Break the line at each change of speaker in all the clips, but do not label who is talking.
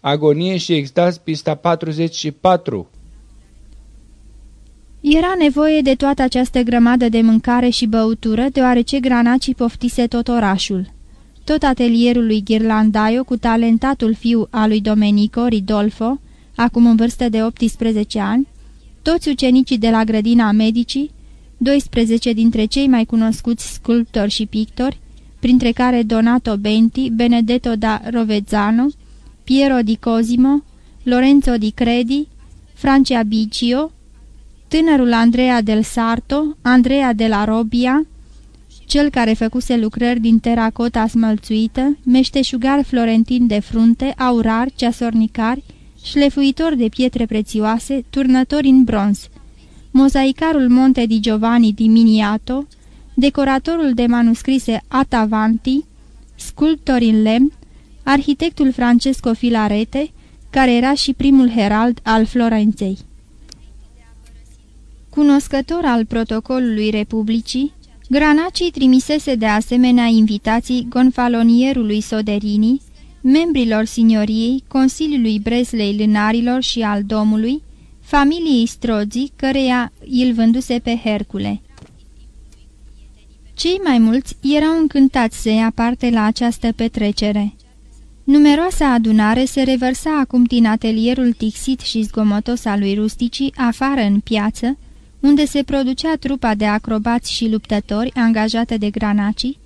Agonie și extaz, pista 44
Era nevoie de toată această grămadă de mâncare și băutură, deoarece Granaci poftise tot orașul. Tot atelierul lui Ghirlandaio, cu talentatul fiu al lui Domenico Ridolfo, acum în vârstă de 18 ani, toți ucenicii de la grădina medicii, 12 dintre cei mai cunoscuți sculptori și pictori, printre care Donato Benti, Benedetto da Rovezzano, Piero di Cosimo, Lorenzo di Credi, Francia Biccio, tânărul Andrea del Sarto, Andrea de la Robia, cel care făcuse lucrări din teracota smălțuită, meșteșugar florentin de frunte, aurar, ceasornicari, șlefuitor de pietre prețioase, turnători în bronz, mozaicarul Monte di Giovanni di Miniato, decoratorul de manuscrise Atavanti, sculptor în lemn, arhitectul Francesco Filarete, care era și primul herald al Florenței. Cunoscător al protocolului Republicii, Granaci trimisese de asemenea invitații gonfalonierului Soderini, membrilor signoriei, Consiliului Breslei Lânarilor și al Domului, familiei Strozi, căreia îl vânduse pe Hercule. Cei mai mulți erau încântați să ia parte la această petrecere. Numeroasa adunare se revărsa acum din atelierul tixit și zgomotos al lui Rusticii afară în piață, unde se producea trupa de acrobați și luptători angajată de Granaci,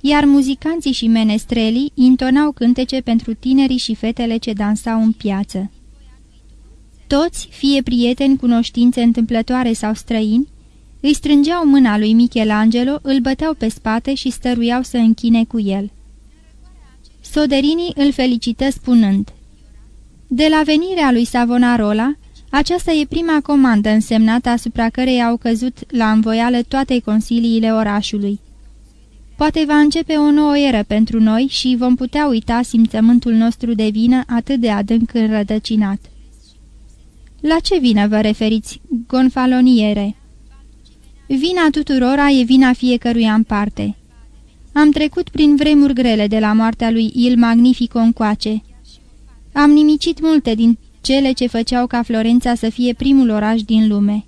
iar muzicanții și menestrelii intonau cântece pentru tinerii și fetele ce dansau în piață. Toți, fie prieteni, cunoștințe întâmplătoare sau străini, îi strângeau mâna lui Michelangelo, îl băteau pe spate și stăruiau să închine cu el. Soderini îl felicită spunând De la venirea lui Savonarola, aceasta e prima comandă însemnată asupra cărei au căzut la învoială toate consiliile orașului. Poate va începe o nouă eră pentru noi și vom putea uita simțământul nostru de vină atât de adânc înrădăcinat. La ce vină vă referiți, gonfaloniere? Vina tuturora e vina fiecăruia în parte. Am trecut prin vremuri grele de la moartea lui Il Magnifico încoace. Am nimicit multe din cele ce făceau ca Florența să fie primul oraș din lume.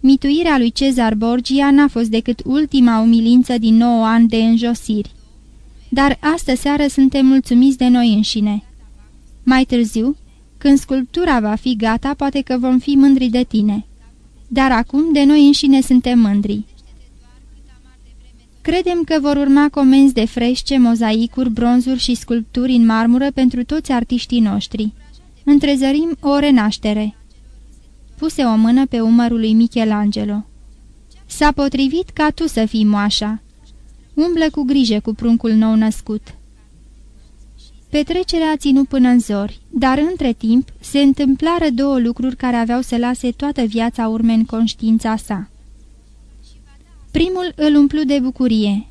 Mituirea lui Cezar Borgia n-a fost decât ultima umilință din nouă ani de înjosiri. Dar astă seară suntem mulțumiți de noi înșine. Mai târziu, când sculptura va fi gata, poate că vom fi mândri de tine. Dar acum de noi înșine suntem mândri. Credem că vor urma comenzi de frește, mozaicuri, bronzuri și sculpturi în marmură pentru toți artiștii noștri. Întrezărim o renaștere. Puse o mână pe umărul lui Michelangelo. S-a potrivit ca tu să fii moașa. Umblă cu grijă cu pruncul nou născut. Petrecerea a ținut până în zori, dar între timp se întâmplară două lucruri care aveau să lase toată viața urme în conștiința sa. Primul îl umplu de bucurie.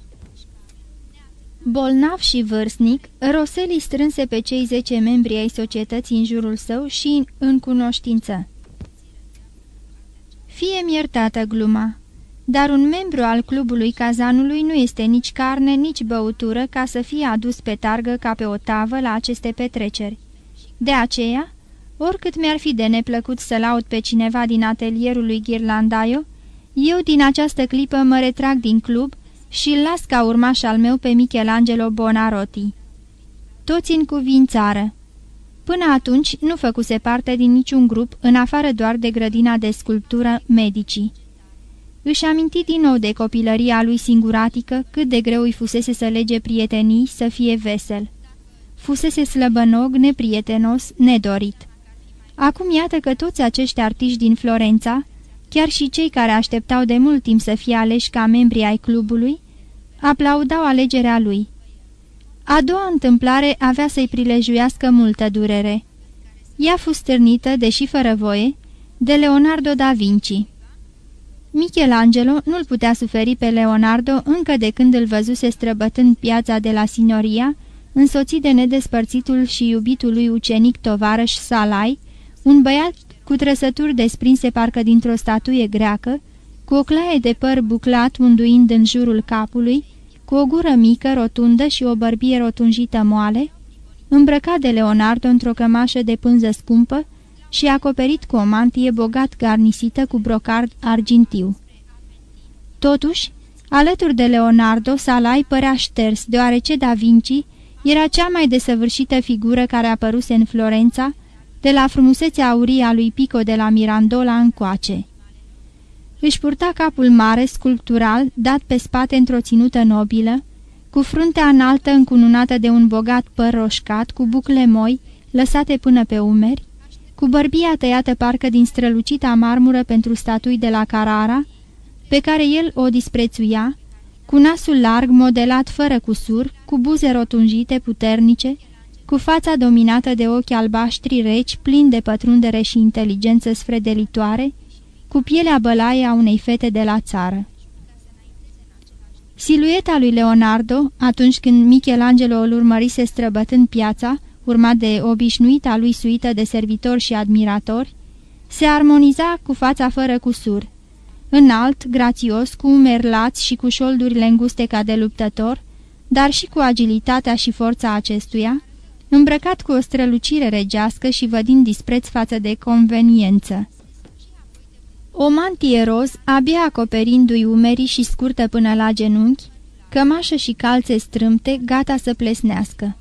Bolnav și vârstnic, Roseli strânse pe cei zece membri ai societății în jurul său și în cunoștință. Fie-mi iertată gluma, dar un membru al clubului cazanului nu este nici carne, nici băutură ca să fie adus pe targă ca pe o tavă la aceste petreceri. De aceea, oricât mi-ar fi de neplăcut să laud pe cineva din atelierul lui Ghirlandaio, eu din această clipă mă retrag din club și îl las ca urmaș al meu pe Michelangelo Bonarotti. Toți în cuvințară. Până atunci nu făcuse parte din niciun grup, în afară doar de grădina de sculptură medicii. Își aminti din nou de copilăria lui singuratică cât de greu îi fusese să lege prietenii, să fie vesel. Fusese slăbănog, neprietenos, nedorit. Acum iată că toți acești artiști din Florența, chiar și cei care așteptau de mult timp să fie aleși ca membri ai clubului, aplaudau alegerea lui. A doua întâmplare avea să-i prilejuiască multă durere. Ea fost stârnită, deși fără voie, de Leonardo da Vinci. Michelangelo nu-l putea suferi pe Leonardo încă de când îl văzuse străbătând piața de la Sinoria, însoțit de nedespărțitul și iubitul lui ucenic tovarăș Salai, un băiat cu trăsături desprinse parcă dintr-o statuie greacă, cu o claie de păr buclat unduind în jurul capului, cu o gură mică, rotundă și o bărbie rotunjită moale, îmbrăcat de Leonardo într-o cămașă de pânză scumpă și acoperit cu o mantie bogat garnisită cu brocard argintiu. Totuși, alături de Leonardo, Salai părea șters, deoarece Da Vinci era cea mai desăvârșită figură care apăruse în Florența, de la frumusețea aurie a lui Pico de la Mirandola încoace. Își purta capul mare, sculptural, dat pe spate într-o ținută nobilă, cu fruntea înaltă încununată de un bogat păr roșcat, cu bucle moi, lăsate până pe umeri, cu bărbia tăiată parcă din strălucita marmură pentru statui de la Carara, pe care el o disprețuia, cu nasul larg, modelat fără cusur, cu buze rotunjite, puternice, cu fața dominată de ochi albaștri reci, plini de pătrundere și inteligență sfredelitoare, cu pielea bălaie a unei fete de la țară. Silueta lui Leonardo, atunci când Michelangelo îl urmărise străbătând piața, urmat de obișnuita lui suită de servitori și admiratori, se armoniza cu fața fără cusur, înalt, grațios, cu umeri lați și cu șoldurile înguste ca de luptător, dar și cu agilitatea și forța acestuia, îmbrăcat cu o strălucire regească și vădind dispreț față de conveniență. O mantie roz, abia acoperindu-i umerii și scurtă până la genunchi, cămașă și calțe strâmte, gata să plesnească.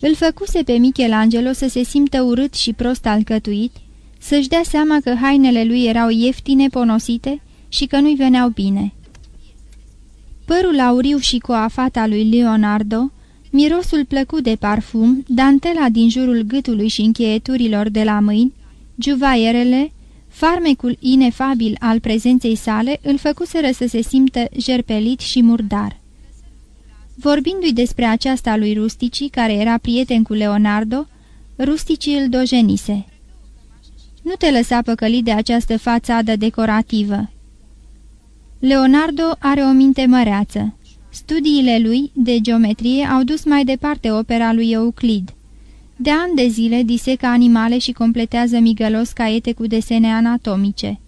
Îl făcuse pe Michelangelo să se simtă urât și prost alcătuit, să-și dea seama că hainele lui erau ieftine, ponosite și că nu-i veneau bine. Părul auriu și coafata lui Leonardo, mirosul plăcut de parfum, dantela din jurul gâtului și încheieturilor de la mâini, juvaierele, farmecul inefabil al prezenței sale îl făcuseră să se simtă jerpelit și murdar. Vorbindu-i despre aceasta lui Rustici, care era prieten cu Leonardo, Rustici îl dojenise. Nu te lăsa păcălit de această fațadă decorativă. Leonardo are o minte măreață. Studiile lui de geometrie au dus mai departe opera lui Euclid. De ani de zile disecă animale și completează migălos caiete cu desene anatomice.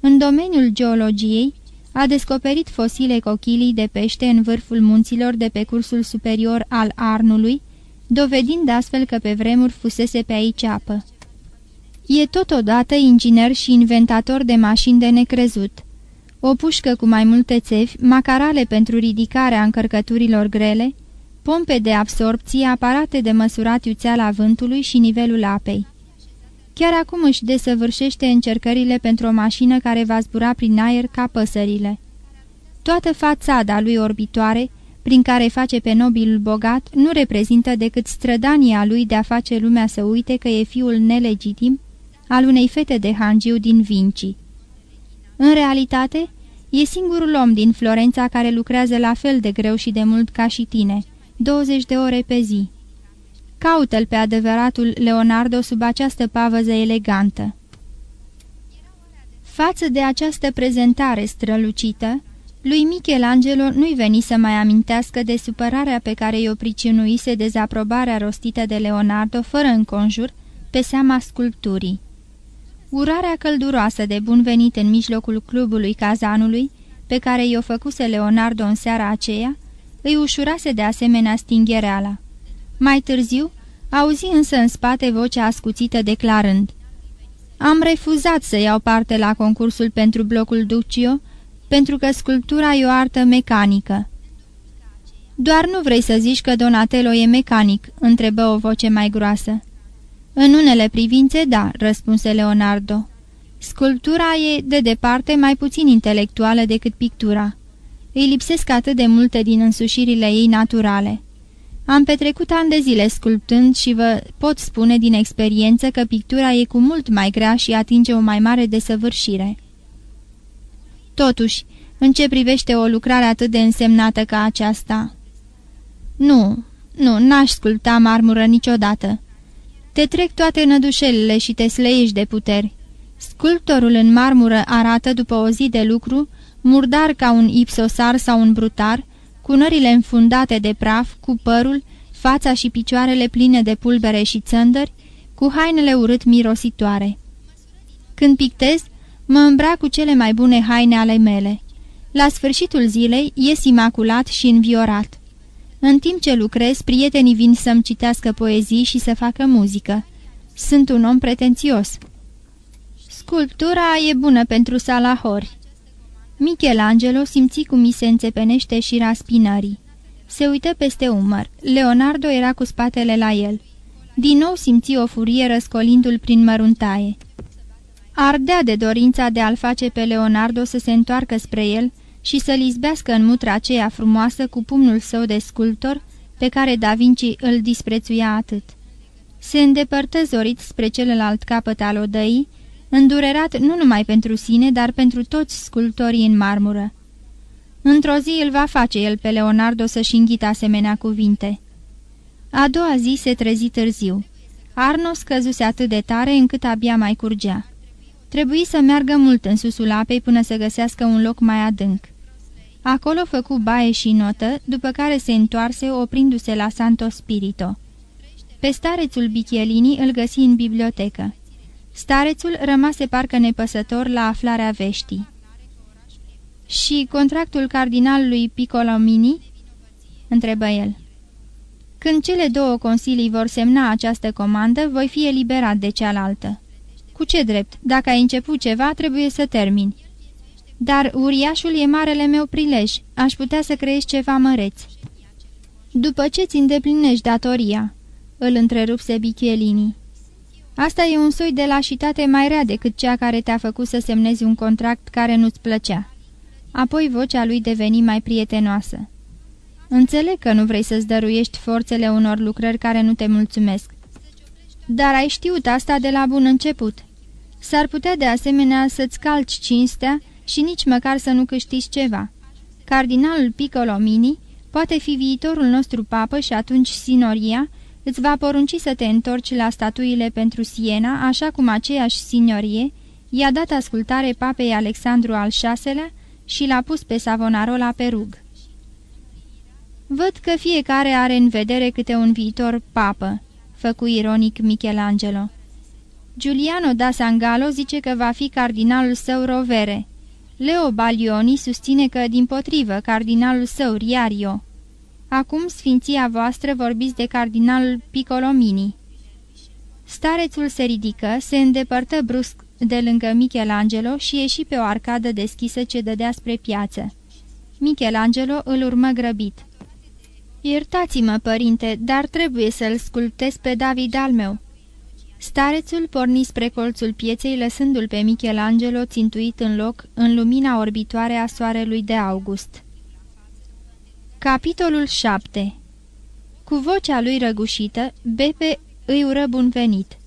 În domeniul geologiei, a descoperit fosile cochilii de pește în vârful munților de pe cursul superior al Arnului, dovedind astfel că pe vremuri fusese pe aici apă. E totodată inginer și inventator de mașini de necrezut. O pușcă cu mai multe țevi, macarale pentru ridicarea încărcăturilor grele, pompe de absorpție, aparate de măsurat iuțeala vântului și nivelul apei. Chiar acum își desăvârșește încercările pentru o mașină care va zbura prin aer ca păsările. Toată fațada lui orbitoare, prin care face pe nobilul bogat, nu reprezintă decât strădania lui de a face lumea să uite că e fiul nelegitim al unei fete de hangiu din Vinci. În realitate, e singurul om din Florența care lucrează la fel de greu și de mult ca și tine, 20 de ore pe zi. Caută-l pe adevăratul Leonardo sub această pavăză elegantă. Față de această prezentare strălucită, lui Michelangelo nu-i veni să mai amintească de supărarea pe care i-o pricinuise dezaprobarea rostită de Leonardo fără înconjur pe seama sculpturii. Urarea călduroasă de bun venit în mijlocul clubului cazanului, pe care i-o făcuse Leonardo în seara aceea, îi ușurase de asemenea stinghereala. Mai târziu, auzi însă în spate vocea ascuțită declarând Am refuzat să iau parte la concursul pentru blocul Duccio, pentru că sculptura e o artă mecanică." Doar nu vrei să zici că Donatello e mecanic?" întrebă o voce mai groasă. În unele privințe, da," răspunse Leonardo. Sculptura e, de departe, mai puțin intelectuală decât pictura. Îi lipsesc atât de multe din însușirile ei naturale. Am petrecut ani de zile sculptând și vă pot spune din experiență că pictura e cu mult mai grea și atinge o mai mare desăvârșire. Totuși, în ce privește o lucrare atât de însemnată ca aceasta? Nu, nu, n-aș sculpta marmură niciodată. Te trec toate nădușelile și te sleiești de puteri. Sculptorul în marmură arată după o zi de lucru, murdar ca un ipsosar sau un brutar, cu nările înfundate de praf, cu părul, fața și picioarele pline de pulbere și țăndări, cu hainele urât mirositoare. Când pictez, mă îmbrac cu cele mai bune haine ale mele. La sfârșitul zilei ies imaculat și înviorat. În timp ce lucrez, prietenii vin să-mi citească poezii și să facă muzică. Sunt un om pretențios. Sculptura e bună pentru salahori. Michelangelo simți cum mi se înțepenește și raspinării. Se uită peste umăr. Leonardo era cu spatele la el. Din nou simți o furie răscolindu-l prin măruntaie. Ardea de dorința de a-l face pe Leonardo să se întoarcă spre el și să-l izbească în mutra aceea frumoasă cu pumnul său de sculptor pe care Da Vinci îl disprețuia atât. Se îndepărtă zorit spre celălalt capăt al odăii, îndurerat nu numai pentru sine, dar pentru toți sculptorii în marmură. Într-o zi îl va face el pe Leonardo să-și înghită asemenea cuvinte. A doua zi se trezi târziu. Arno scăzuse atât de tare încât abia mai curgea. Trebuie să meargă mult în susul apei până să găsească un loc mai adânc. Acolo făcu baie și notă, după care se întoarse oprindu-se la Santo Spirito. Pe starețul Bichelini îl găsi în bibliotecă. Starețul rămase parcă nepăsător la aflarea veștii. Și contractul cardinalului Piccolomini?" întrebă el. Când cele două consilii vor semna această comandă, voi fi eliberat de cealaltă. Cu ce drept? Dacă ai început ceva, trebuie să termini. Dar uriașul e marele meu prilej. Aș putea să creezi ceva măreț. După ce-ți îndeplinești datoria?" îl întrerupse Bichelini. Asta e un soi de lașitate mai rea decât cea care te-a făcut să semnezi un contract care nu-ți plăcea. Apoi vocea lui deveni mai prietenoasă. Înțeleg că nu vrei să-ți dăruiești forțele unor lucrări care nu te mulțumesc. Dar ai știut asta de la bun început. S-ar putea de asemenea să-ți calci cinstea și nici măcar să nu câștigi ceva. Cardinalul Piccolomini poate fi viitorul nostru papă și atunci sinoria îți va porunci să te întorci la statuile pentru Siena, așa cum aceeași signorie i-a dat ascultare papei Alexandru al VI-lea și l-a pus pe Savonarola pe rug. Văd că fiecare are în vedere câte un viitor papă, făcu ironic Michelangelo. Giuliano da Sangalo zice că va fi cardinalul său Rovere. Leo Balioni susține că, din potrivă, cardinalul său Riario. Acum, sfinția voastră, vorbiți de cardinalul Piccolomini. Starețul se ridică, se îndepărtă brusc de lângă Michelangelo și ieși pe o arcadă deschisă ce dădea spre piață. Michelangelo îl urmă grăbit. Iertați-mă, părinte, dar trebuie să-l sculptez pe David al meu." Starețul porni spre colțul pieței, lăsându-l pe Michelangelo țintuit în loc, în lumina orbitoare a soarelui de august. Capitolul 7 Cu vocea lui răgușită, Bepe îi ură bun venit.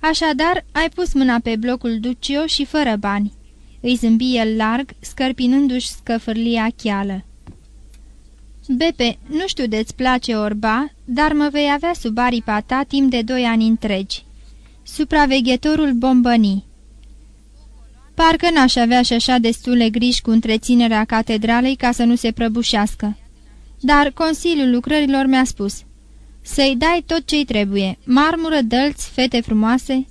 Așadar, ai pus mâna pe blocul Ducio și fără bani. Îi zâmbi el larg, scărpinându-și scăfârlia cheală. Bepe, nu știu de-ți place orba, dar mă vei avea sub aripa ta timp de doi ani întregi. Supraveghetorul bombănii Parcă n-aș avea și așa destule griji cu întreținerea catedralei ca să nu se prăbușească. Dar Consiliul Lucrărilor mi-a spus Să-i dai tot ce-i trebuie, marmură, dălți, fete frumoase.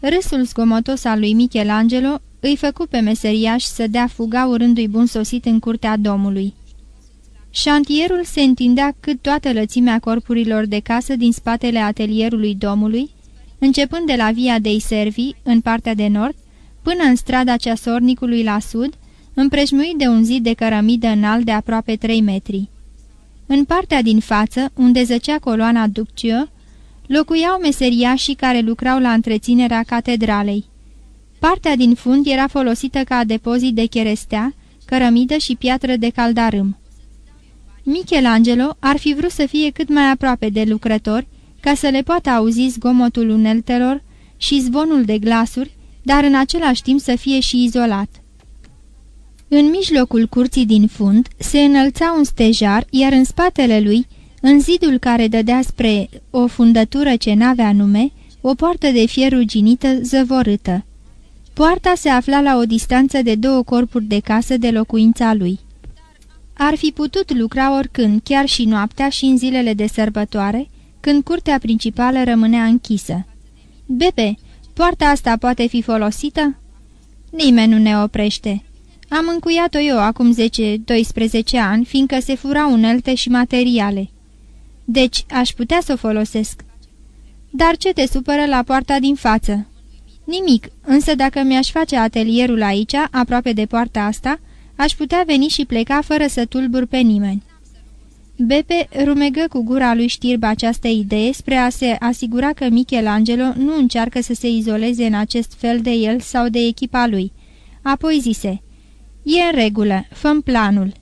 Râsul zgomotos al lui Michelangelo îi făcu pe meseriaș să dea fuga urându-i bun sosit în curtea domului. Șantierul se întindea cât toată lățimea corpurilor de casă din spatele atelierului domului, începând de la Via dei Servi, în partea de nord, până în strada ceasornicului la sud, împrejmuit de un zid de cărămidă înalt de aproape 3 metri. În partea din față, unde zăcea coloana Duccio, locuiau meseriașii care lucrau la întreținerea catedralei. Partea din fund era folosită ca depozit de cherestea, cărămidă și piatră de caldarâm. Michelangelo ar fi vrut să fie cât mai aproape de lucrători, ca să le poată auzi zgomotul uneltelor și zvonul de glasuri, dar în același timp să fie și izolat. În mijlocul curții din fund se înălța un stejar, iar în spatele lui, în zidul care dădea spre o fundătură ce n-avea nume, o poartă de fier ruginită zăvorâtă. Poarta se afla la o distanță de două corpuri de casă de locuința lui. Ar fi putut lucra oricând, chiar și noaptea și în zilele de sărbătoare, când curtea principală rămânea închisă. Bebe, poarta asta poate fi folosită?" Nimeni nu ne oprește. Am încuiat-o eu acum 10-12 ani, fiindcă se fura unelte și materiale. Deci aș putea să o folosesc. Dar ce te supără la poarta din față? Nimic, însă dacă mi-aș face atelierul aici, aproape de poarta asta, aș putea veni și pleca fără să tulbur pe nimeni. Bepe rumegă cu gura lui știrb această idee spre a se asigura că Michelangelo nu încearcă să se izoleze în acest fel de el sau de echipa lui. Apoi zise, E în regulă, făm planul."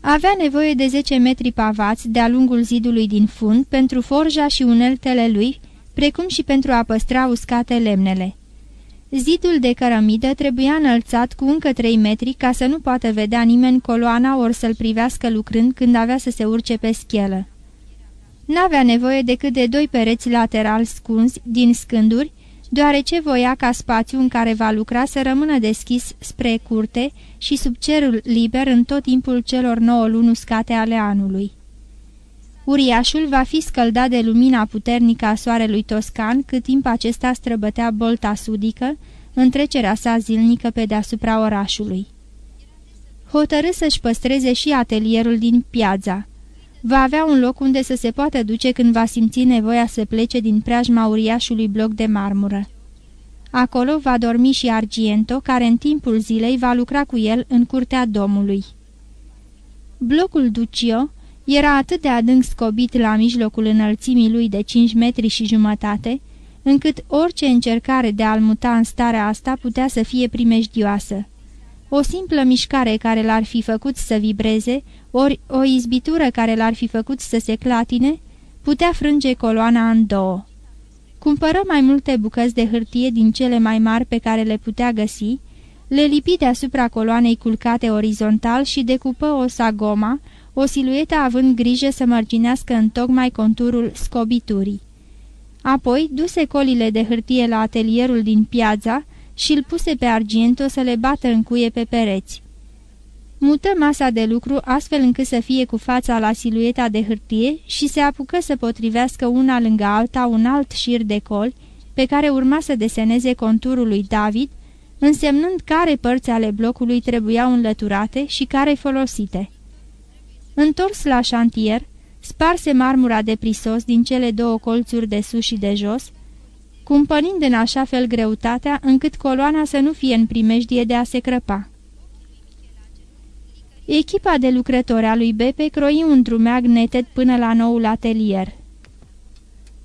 Avea nevoie de 10 metri pavați de-a lungul zidului din fund pentru forja și uneltele lui, precum și pentru a păstra uscate lemnele. Zidul de cărămidă trebuia înălțat cu încă 3 metri ca să nu poată vedea nimeni coloana ori să-l privească lucrând când avea să se urce pe schelă. N-avea nevoie decât de doi pereți laterali scunzi din scânduri, deoarece voia ca spațiu în care va lucra să rămână deschis spre curte și sub cerul liber în tot timpul celor nouă luni uscate ale anului. Uriașul va fi scăldat de lumina puternică a soarelui toscan cât timp acesta străbătea bolta sudică, în trecerea sa zilnică pe deasupra orașului. Hotărâ să-și păstreze și atelierul din piața. Va avea un loc unde să se poată duce când va simți nevoia să plece din preajma uriașului bloc de marmură. Acolo va dormi și Argiento, care în timpul zilei va lucra cu el în curtea domului. Blocul Ducio era atât de adânc scobit la mijlocul înălțimii lui de cinci metri și jumătate, încât orice încercare de a-l muta în starea asta putea să fie primejdioasă. O simplă mișcare care l-ar fi făcut să vibreze, ori o izbitură care l-ar fi făcut să se clatine, putea frânge coloana în două. Cumpără mai multe bucăți de hârtie din cele mai mari pe care le putea găsi, le lipi deasupra coloanei culcate orizontal și decupă o sagoma, o siluetă având grijă să mărginească în tocmai conturul scobiturii. Apoi duse colile de hârtie la atelierul din piața și îl puse pe Argento să le bată în cuie pe pereți. Mută masa de lucru astfel încât să fie cu fața la silueta de hârtie și se apucă să potrivească una lângă alta un alt șir de coli pe care urma să deseneze conturul lui David, însemnând care părți ale blocului trebuiau înlăturate și care folosite. Întors la șantier, sparse marmura de prisos din cele două colțuri de sus și de jos, cumpănind în așa fel greutatea încât coloana să nu fie în primejdie de a se crăpa. Echipa de lucrători a lui Bepe croi un drumeag neted până la noul atelier.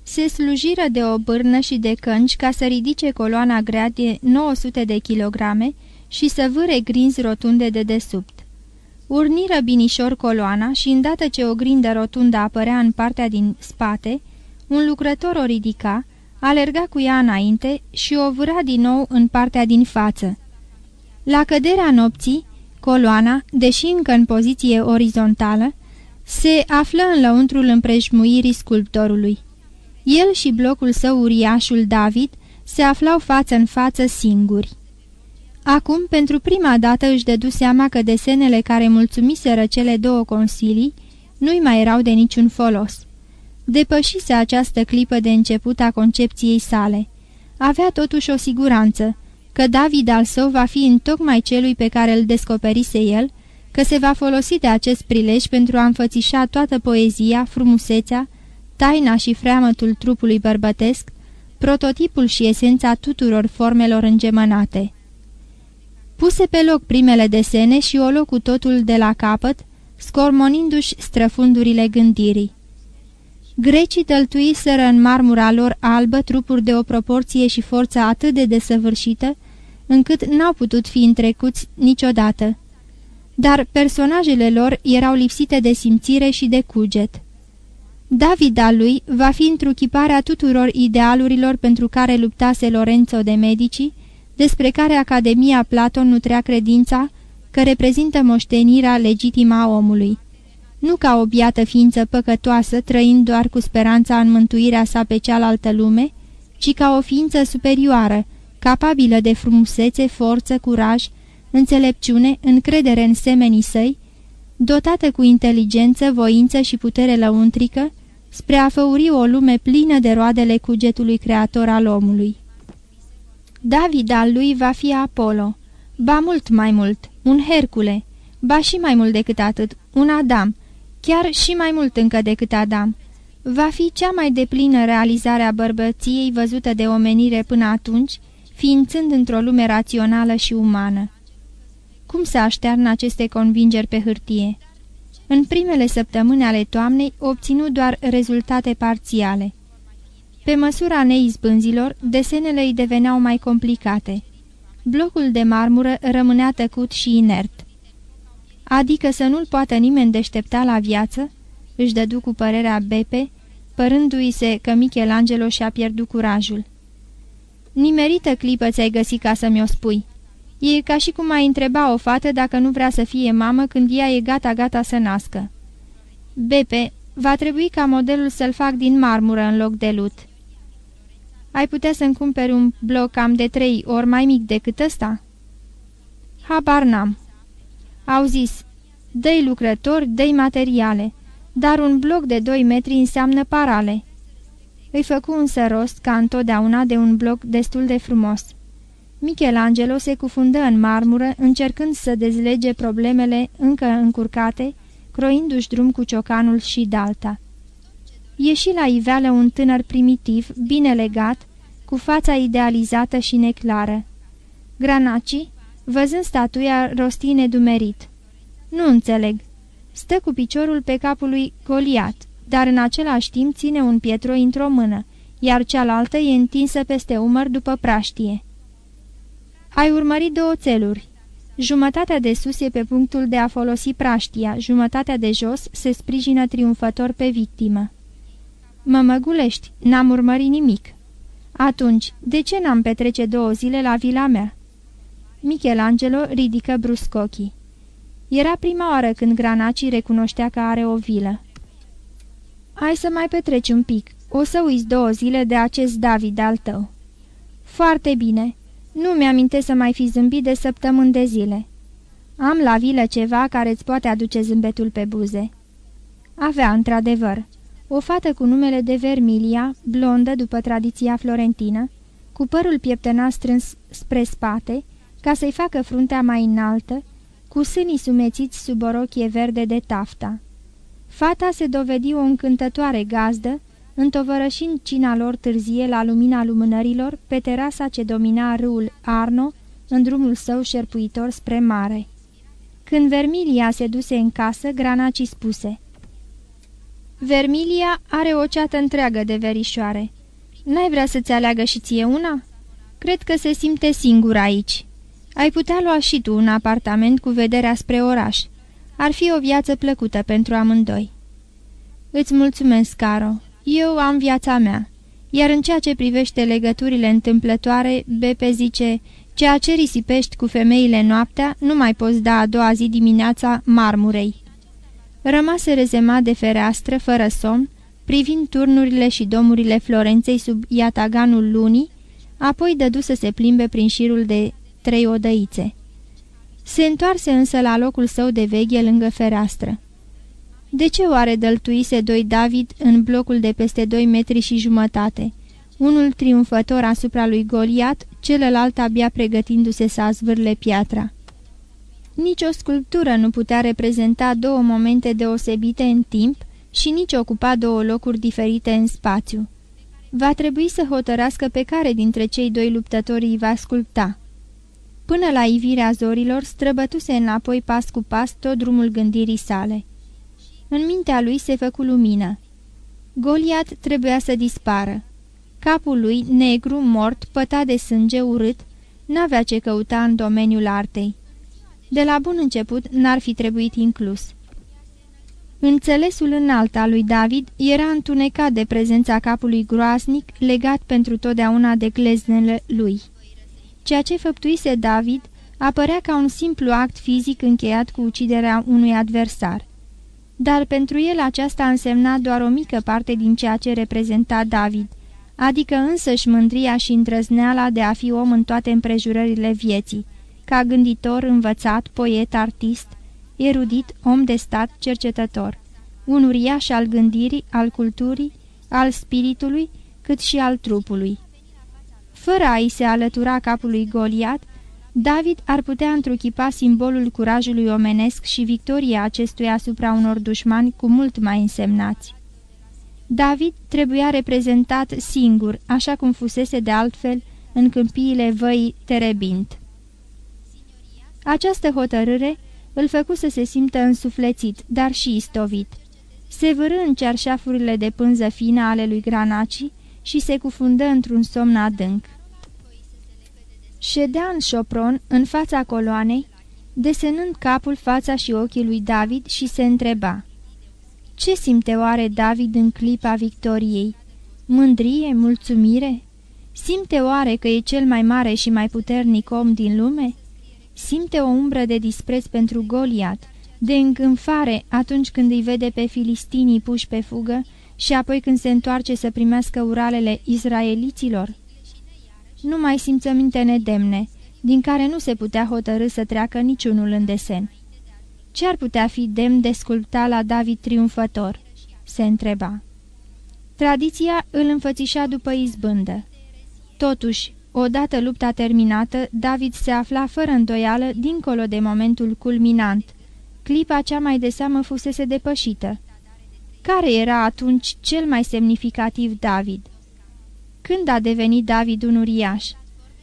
Se slujiră de o bârnă și de cânci ca să ridice coloana grea de 900 de kilograme și să vâre grinzi rotunde de desubt. Urniră binișor coloana și îndată ce o grindă rotundă apărea în partea din spate, un lucrător o ridica, alerga cu ea înainte și o vâra din nou în partea din față. La căderea nopții, coloana, deși încă în poziție orizontală, se află în lăuntrul împrejmuirii sculptorului. El și blocul său uriașul David se aflau față în față singuri. Acum, pentru prima dată, își dădu seama că desenele care mulțumiseră cele două consilii nu-i mai erau de niciun folos. Depășise această clipă de început a concepției sale. Avea totuși o siguranță, că David al său va fi în tocmai celui pe care îl descoperise el, că se va folosi de acest prilej pentru a înfățișa toată poezia, frumusețea, taina și freamătul trupului bărbătesc, prototipul și esența tuturor formelor îngemănate. Puse pe loc primele desene și o loc cu totul de la capăt, scormonindu-și străfundurile gândirii. Grecii tăltuiseră în marmura lor albă trupuri de o proporție și forță atât de desăvârșită, încât n-au putut fi întrecuți niciodată. Dar personajele lor erau lipsite de simțire și de cuget. David al lui va fi întruchiparea tuturor idealurilor pentru care luptase Lorenzo de Medici, despre care Academia Platon nutrea credința că reprezintă moștenirea legitimă a omului. Nu ca o biată ființă păcătoasă, trăind doar cu speranța în mântuirea sa pe cealaltă lume, ci ca o ființă superioară, capabilă de frumusețe, forță, curaj, înțelepciune, încredere în semenii săi, dotată cu inteligență, voință și putere lăuntrică, spre a făuri o lume plină de roadele cugetului creator al omului. David al lui va fi Apollo, Ba mult mai mult, un Hercule, ba și mai mult decât atât, un Adam, chiar și mai mult încă decât Adam. Va fi cea mai deplină realizare a bărbăției văzută de omenire până atunci, ființând într-o lume rațională și umană. Cum să aștearnă aceste convingeri pe hârtie? În primele săptămâni ale toamnei obținu doar rezultate parțiale. Pe măsura neizbânzilor, desenele îi deveneau mai complicate. Blocul de marmură rămânea tăcut și inert. Adică să nu-l poată nimeni deștepta la viață, își dădu cu părerea Bepe, părându-i se că Michelangelo și-a pierdut curajul. Nimerită clipă ți-ai găsit ca să mi-o spui. E ca și cum ai întreba o fată dacă nu vrea să fie mamă când ea e gata-gata să nască. Bepe, va trebui ca modelul să-l fac din marmură în loc de lut. Ai putea să-mi cumperi un bloc cam de trei ori mai mic decât ăsta?" Habar n-am." Au zis, dă lucrători, dă materiale, dar un bloc de doi metri înseamnă parale." Îi făcu însă rost, ca întotdeauna, de un bloc destul de frumos. Michelangelo se cufundă în marmură, încercând să dezlege problemele încă încurcate, croindu-și drum cu ciocanul și dalta. Ieși la iveală un tânăr primitiv, bine legat, cu fața idealizată și neclară. Granaci, văzând statuia, rosti nedumerit. Nu înțeleg. Stă cu piciorul pe capul lui Goliat, dar în același timp ține un pietroi într-o mână, iar cealaltă e întinsă peste umăr după praștie. Ai urmărit două țeluri. Jumătatea de sus e pe punctul de a folosi praștia, jumătatea de jos se sprijină triumfător pe victimă. Mă măgulești, n-am urmărit nimic. Atunci, de ce n-am petrece două zile la vila mea? Michelangelo ridică brusc ochii. Era prima oară când Granaci recunoștea că are o vilă. Hai să mai petreci un pic. O să uiți două zile de acest David al tău." Foarte bine. Nu mi-aminte să mai fi zâmbit de săptămâni de zile. Am la vilă ceva care îți poate aduce zâmbetul pe buze." Avea, într-adevăr, o fată cu numele de Vermilia, blondă după tradiția florentină, cu părul pieptănat strâns spre spate, ca să-i facă fruntea mai înaltă, cu sânii sumețiți sub o rochie verde de tafta. Fata se dovedi o încântătoare gazdă, întovărășind cina lor târzie la lumina lumânărilor pe terasa ce domina râul Arno în drumul său șerpuitor spre mare. Când Vermilia se duse în casă, Granaci spuse Vermilia are o ceată întreagă de verișoare. N-ai vrea să-ți aleagă și ție una? Cred că se simte singur aici. Ai putea lua și tu un apartament cu vederea spre oraș. Ar fi o viață plăcută pentru amândoi. Îți mulțumesc, Caro. Eu am viața mea. Iar în ceea ce privește legăturile întâmplătoare, Bepe zice, ceea ce risipești cu femeile noaptea, nu mai poți da a doua zi dimineața marmurei. Rămase rezemat de fereastră, fără somn, privind turnurile și domurile Florenței sub iataganul lunii, apoi dădu să se plimbe prin șirul de trei odăițe. Se întoarse însă la locul său de veghe lângă fereastră. De ce oare dăltuise doi David în blocul de peste doi metri și jumătate? Unul triumfător asupra lui Goliat, celălalt abia pregătindu-se să azvârle piatra. Nici o sculptură nu putea reprezenta două momente deosebite în timp și nici ocupa două locuri diferite în spațiu. Va trebui să hotărască pe care dintre cei doi luptători îi va sculpta. Până la ivirea zorilor, străbătuse înapoi pas cu pas tot drumul gândirii sale. În mintea lui se făcu lumină. Goliat trebuia să dispară. Capul lui, negru, mort, pătat de sânge urât, n-avea ce căuta în domeniul artei. De la bun început n-ar fi trebuit inclus. Înțelesul înalt al lui David era întunecat de prezența capului groasnic legat pentru totdeauna de gleznele lui. Ceea ce făptuise David apărea ca un simplu act fizic încheiat cu uciderea unui adversar. Dar pentru el aceasta însemna doar o mică parte din ceea ce reprezenta David, adică însăși mândria și îndrăzneala de a fi om în toate împrejurările vieții, ca gânditor, învățat, poet, artist, erudit, om de stat, cercetător, un uriaș al gândirii, al culturii, al spiritului, cât și al trupului. Fără a-i se alătura capului Goliat, David ar putea întruchipa simbolul curajului omenesc și victoria acestuia asupra unor dușmani cu mult mai însemnați. David trebuia reprezentat singur, așa cum fusese de altfel în câmpiile văii Terebint. Această hotărâre îl făcu să se simtă însuflețit, dar și istovit. Se vârâ în cearșafurile de pânză fină ale lui Granaci și se cufundă într-un somn adânc. Ședea în șopron, în fața coloanei, desenând capul, fața și ochii lui David și se întreba. Ce simte oare David în clipa victoriei? Mândrie, mulțumire? Simte oare că e cel mai mare și mai puternic om din lume? Simte o umbră de dispreț pentru Goliat, de îngânfare atunci când îi vede pe filistinii puși pe fugă și apoi când se întoarce să primească uralele izraeliților? Nu mai simțăminte nedemne, din care nu se putea hotărâ să treacă niciunul în desen. Ce ar putea fi demn de sculpta la David triumfător? se întreba. Tradiția îl înfățișa după izbândă. Totuși, odată lupta terminată, David se afla fără îndoială dincolo de momentul culminant. Clipa cea mai de seamă fusese depășită. Care era atunci cel mai semnificativ David? Când a devenit David un uriaș?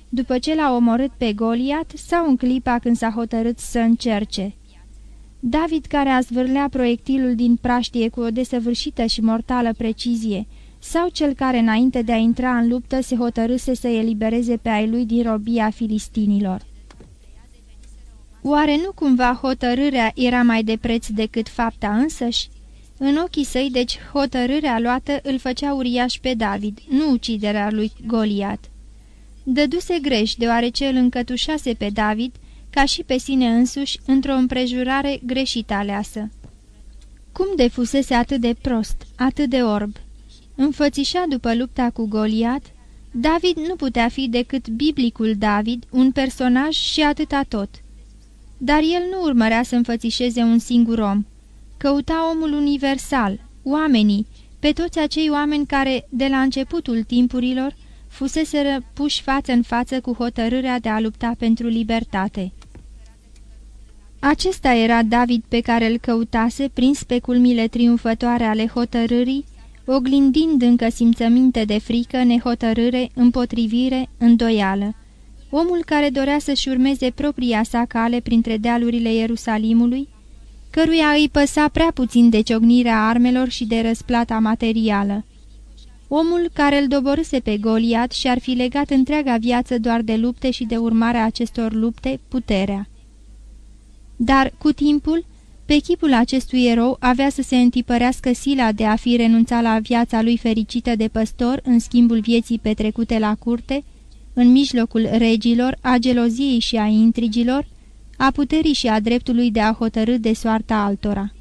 După ce l-a omorât pe Goliat sau în clipa când s-a hotărât să încerce? David care a zvârlea proiectilul din praștie cu o desăvârșită și mortală precizie, sau cel care înainte de a intra în luptă se hotărâse să elibereze pe ai lui din robia filistinilor. Oare nu cumva hotărârea era mai de preț decât fapta însăși? În ochii săi, deci, hotărârea luată îl făcea uriaș pe David, nu uciderea lui Goliat. Dăduse greș, deoarece îl încătușase pe David, ca și pe sine însuși, într-o împrejurare greșită aleasă. Cum de fusese atât de prost, atât de orb? Înfățișat după lupta cu Goliat, David nu putea fi decât biblicul David, un personaj și atâta tot. Dar el nu urmărea să înfățișeze un singur om. Căuta omul universal, oamenii, pe toți acei oameni care, de la începutul timpurilor, fuseseră puși față în față cu hotărârea de a lupta pentru libertate. Acesta era David pe care îl căutase, prins pe culmile triumfătoare ale hotărârii, oglindind încă simțăminte de frică, nehotărâre, împotrivire, îndoială. Omul care dorea să-și urmeze propria sa cale printre dealurile Ierusalimului, căruia îi păsa prea puțin de ciognirea armelor și de răsplata materială. Omul care îl doborâse pe Goliat și ar fi legat întreaga viață doar de lupte și de urmarea acestor lupte, puterea. Dar, cu timpul, pe chipul acestui erou avea să se întipărească sila de a fi renunțat la viața lui fericită de păstor în schimbul vieții petrecute la curte, în mijlocul regilor, a geloziei și a intrigilor, a puterii și a dreptului de a hotărâ de soarta altora.